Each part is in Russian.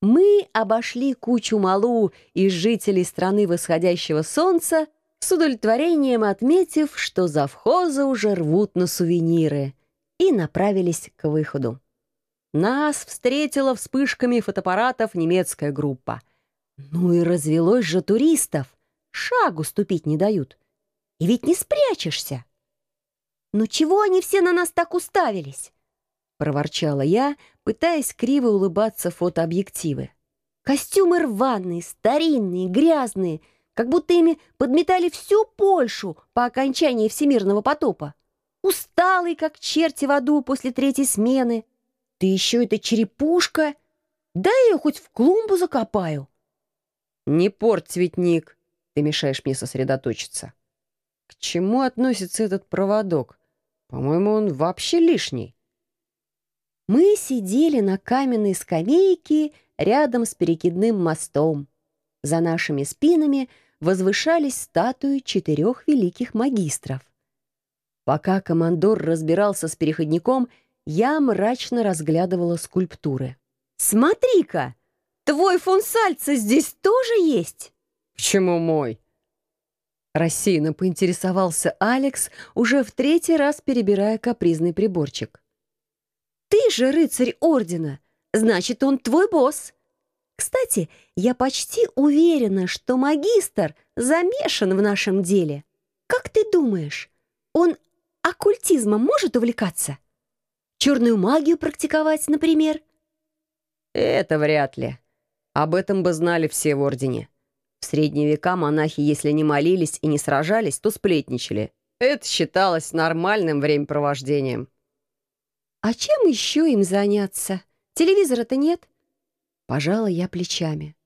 Мы обошли кучу малу из жителей страны восходящего солнца, с удовлетворением отметив, что завхоза уже рвут на сувениры, и направились к выходу. Нас встретила вспышками фотоаппаратов немецкая группа. Ну и развелось же туристов. Шагу ступить не дают. И ведь не спрячешься. «Ну чего они все на нас так уставились?» — проворчала я, пытаясь криво улыбаться фотообъективы. «Костюмы рваные, старинные, грязные, как будто ими подметали всю Польшу по окончании всемирного потопа. Усталый, как черти в аду после третьей смены. Ты еще эта черепушка. Дай ее хоть в клумбу закопаю». «Не порть цветник, ты мешаешь мне сосредоточиться». «К чему относится этот проводок? По-моему, он вообще лишний». Мы сидели на каменной скамейке рядом с перекидным мостом. За нашими спинами возвышались статуи четырех великих магистров. Пока командор разбирался с переходником, я мрачно разглядывала скульптуры. «Смотри-ка! Твой фон Сальца здесь тоже есть?» «Почему мой?» Рассеянно поинтересовался Алекс, уже в третий раз перебирая капризный приборчик. Ты же рыцарь ордена, значит, он твой босс. Кстати, я почти уверена, что магистр замешан в нашем деле. Как ты думаешь, он оккультизмом может увлекаться? Черную магию практиковать, например? Это вряд ли. Об этом бы знали все в Ордене. В средние века монахи, если не молились и не сражались, то сплетничали. Это считалось нормальным времяпровождением. А чем еще им заняться? Телевизора-то нет. Пожала я плечами.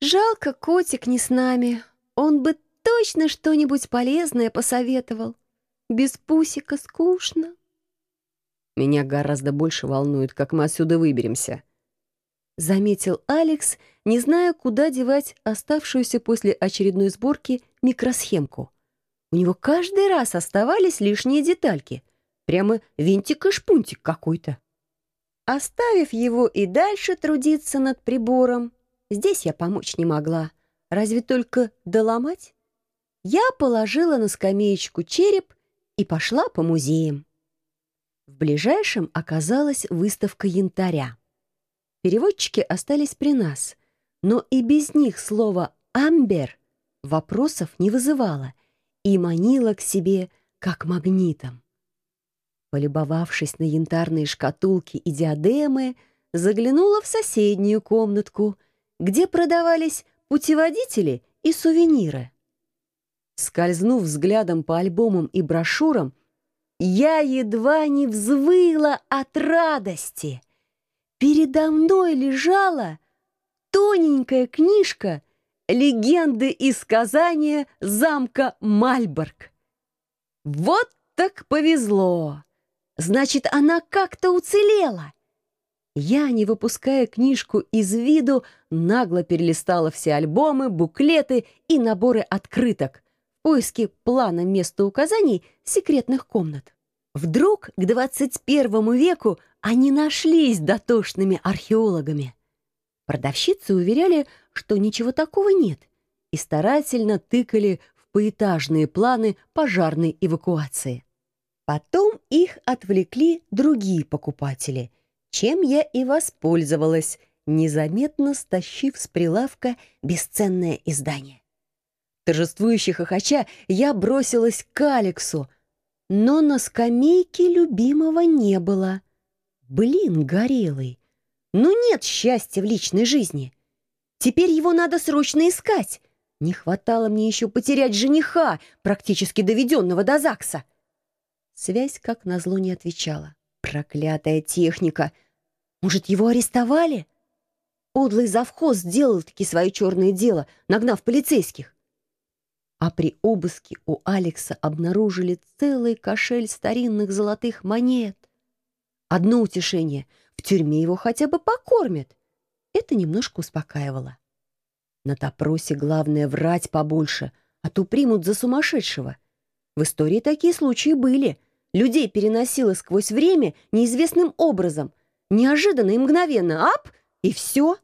Жалко, котик не с нами. Он бы точно что-нибудь полезное посоветовал. Без пусика скучно. Меня гораздо больше волнует, как мы отсюда выберемся. Заметил Алекс, не зная, куда девать оставшуюся после очередной сборки микросхемку. У него каждый раз оставались лишние детальки — Прямо винтик и шпунтик какой-то. Оставив его и дальше трудиться над прибором, здесь я помочь не могла. Разве только доломать? Я положила на скамеечку череп и пошла по музеям. В ближайшем оказалась выставка янтаря. Переводчики остались при нас, но и без них слово «амбер» вопросов не вызывало и манило к себе как магнитом. Полюбовавшись на янтарные шкатулки и диадемы, заглянула в соседнюю комнатку, где продавались путеводители и сувениры. Скользнув взглядом по альбомам и брошюрам, я едва не взвыла от радости. Передо мной лежала тоненькая книжка «Легенды и сказания замка Мальборг». Вот так повезло! Значит, она как-то уцелела. Я, не выпуская книжку из виду, нагло перелистала все альбомы, буклеты и наборы открыток в поиске плана места указаний секретных комнат. Вдруг к 21 веку они нашлись дотошными археологами. Продавщицы уверяли, что ничего такого нет, и старательно тыкали в поэтажные планы пожарной эвакуации. Потом их отвлекли другие покупатели, чем я и воспользовалась, незаметно стащив с прилавка бесценное издание. Торжествующе хохоча, я бросилась к Алексу, но на скамейке любимого не было. Блин, горелый, ну нет счастья в личной жизни. Теперь его надо срочно искать. Не хватало мне еще потерять жениха, практически доведенного до ЗАГСа. Связь, как назло, не отвечала. Проклятая техника! Может, его арестовали? Удлый завхоз сделал-таки свое черное дело, нагнав полицейских. А при обыске у Алекса обнаружили целый кошель старинных золотых монет. Одно утешение — в тюрьме его хотя бы покормят. Это немножко успокаивало. На допросе главное врать побольше, а то примут за сумасшедшего. В истории такие случаи были. Людей переносило сквозь время неизвестным образом. Неожиданно и мгновенно. Ап! И все.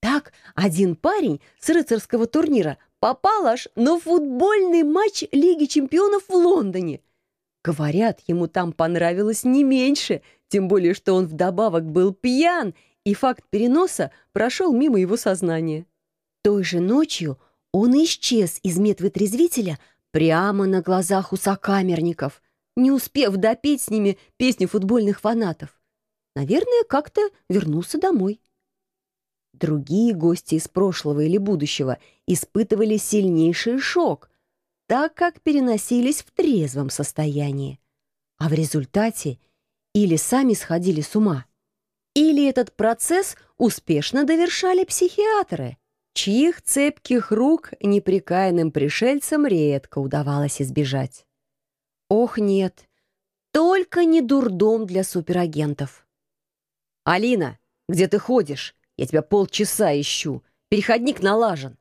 Так, один парень с рыцарского турнира попал аж на футбольный матч Лиги чемпионов в Лондоне. Говорят, ему там понравилось не меньше, тем более, что он вдобавок был пьян, и факт переноса прошел мимо его сознания. Той же ночью он исчез из медвытрезвителя прямо на глазах у сокамерников, не успев допеть с ними песни футбольных фанатов. Наверное, как-то вернулся домой. Другие гости из прошлого или будущего испытывали сильнейший шок, так как переносились в трезвом состоянии. А в результате или сами сходили с ума, или этот процесс успешно довершали психиатры, чьих цепких рук неприкаянным пришельцам редко удавалось избежать. Ох, нет, только не дурдом для суперагентов. «Алина, где ты ходишь? Я тебя полчаса ищу. Переходник налажен».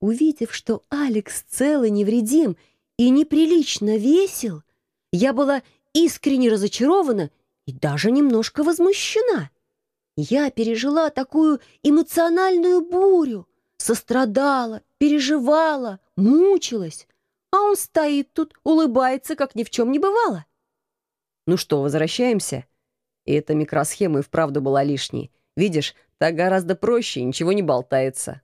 Увидев, что Алекс цел и невредим и неприлично весел, я была искренне разочарована и даже немножко возмущена. Я пережила такую эмоциональную бурю, сострадала, переживала, мучилась, а он стоит тут, улыбается, как ни в чем не бывало. «Ну что, возвращаемся?» И эта микросхема и вправду была лишней. Видишь, так гораздо проще, ничего не болтается.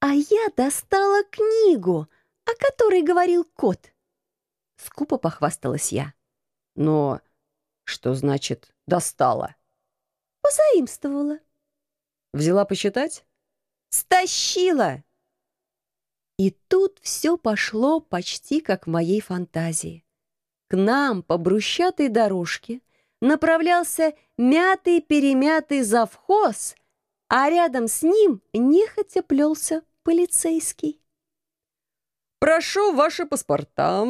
«А я достала книгу, о которой говорил кот». Скупо похвасталась я. «Но что значит «достала»?» «Позаимствовала». «Взяла посчитать?» «Стащила!» И тут все пошло почти как в моей фантазии. К нам по брусчатой дорожке направлялся мятый-перемятый завхоз, а рядом с ним нехотя плелся полицейский. «Прошу ваши паспорта!»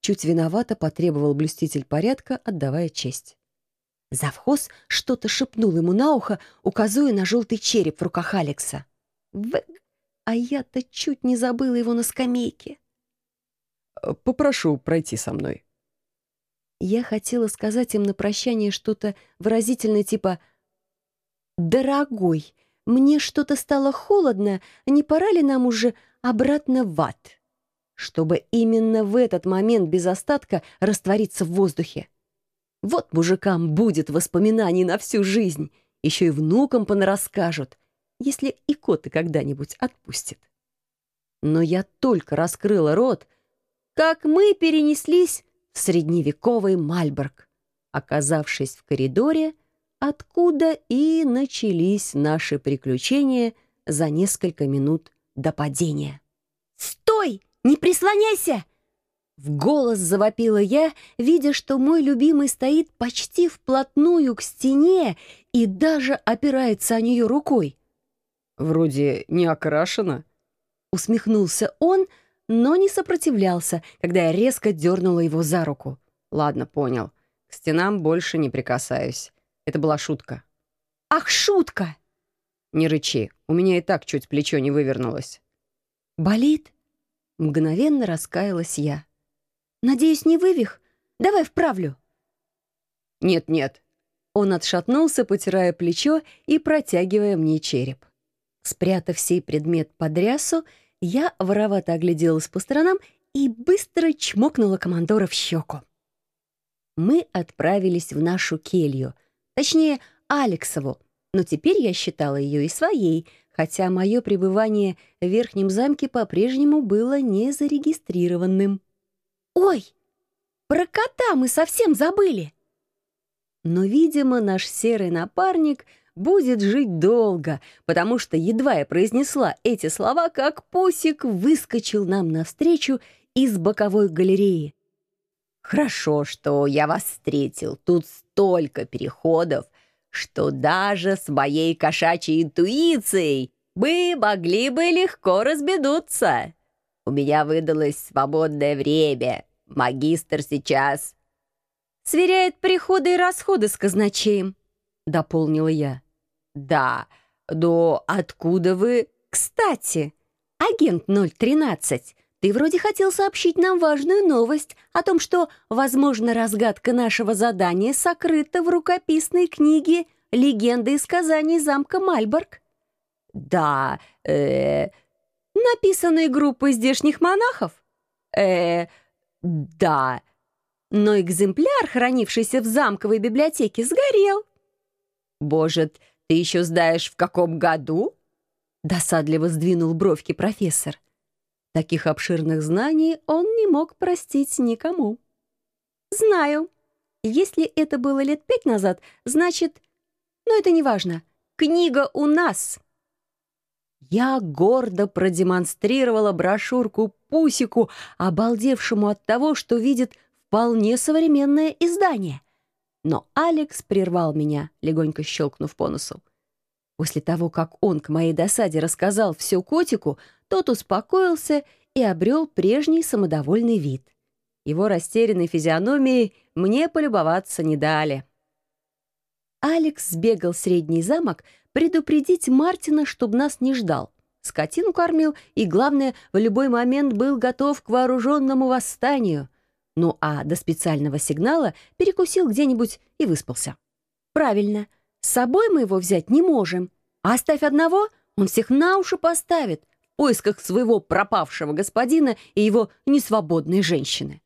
Чуть виновато потребовал блюститель порядка, отдавая честь. Завхоз что-то шепнул ему на ухо, указывая на желтый череп в руках Алекса. А я-то чуть не забыла его на скамейке. «Попрошу пройти со мной». Я хотела сказать им на прощание что-то выразительное типа «Дорогой, мне что-то стало холодно, не пора ли нам уже обратно в ад?» чтобы именно в этот момент без остатка раствориться в воздухе. Вот мужикам будет воспоминаний на всю жизнь, еще и внукам понарасскажут, если и коты когда-нибудь отпустит. Но я только раскрыла рот, как мы перенеслись в средневековый Мальборг, оказавшись в коридоре, откуда и начались наши приключения за несколько минут до падения. «Стой!» Не прислоняйся!» В голос завопила я, видя, что мой любимый стоит почти вплотную к стене и даже опирается о нее рукой. «Вроде не окрашено», — усмехнулся он, но не сопротивлялся, когда я резко дернула его за руку. «Ладно, понял. К стенам больше не прикасаюсь. Это была шутка». «Ах, шутка!» «Не рычи, у меня и так чуть плечо не вывернулось». «Болит?» Мгновенно раскаялась я. «Надеюсь, не вывих? Давай вправлю». «Нет-нет». Он отшатнулся, потирая плечо и протягивая мне череп. Спрятав сей предмет под рясу, я воровато огляделась по сторонам и быстро чмокнула командора в щеку. Мы отправились в нашу келью, точнее, Алексову, но теперь я считала ее и своей, хотя мое пребывание в Верхнем замке по-прежнему было не зарегистрированным. «Ой, про кота мы совсем забыли!» Но, видимо, наш серый напарник будет жить долго, потому что едва я произнесла эти слова, как Пусик выскочил нам навстречу из боковой галереи. «Хорошо, что я вас встретил. Тут столько переходов что даже с моей кошачьей интуицией мы могли бы легко разбедуться. У меня выдалось свободное время. Магистр сейчас сверяет приходы и расходы с казначеем, дополнила я. Да, но откуда вы... Кстати, агент 013, ты вроде хотел сообщить нам важную новость о том, что, возможно, разгадка нашего задания сокрыта в рукописной книге «Легенды и сказания замка Мальборг». да, э, написанные группой здешних монахов? Э, да, но экземпляр, хранившийся в замковой библиотеке, сгорел. Боже, ты еще знаешь, в каком году? Досадливо сдвинул бровки профессор. Таких обширных знаний он не мог простить никому. «Знаю. Если это было лет пять назад, значит... Но это не важно. Книга у нас!» Я гордо продемонстрировала брошюрку Пусику, обалдевшему от того, что видит вполне современное издание. Но Алекс прервал меня, легонько щелкнув по носу. После того, как он к моей досаде рассказал все котику, тот успокоился и обрел прежний самодовольный вид. Его растерянной физиономией мне полюбоваться не дали. Алекс сбегал в средний замок предупредить Мартина, чтобы нас не ждал. Скотину кормил и, главное, в любой момент был готов к вооруженному восстанию. Ну а до специального сигнала перекусил где-нибудь и выспался. Правильно, с собой мы его взять не можем. А оставь одного, он всех на уши поставит в поисках своего пропавшего господина и его несвободной женщины.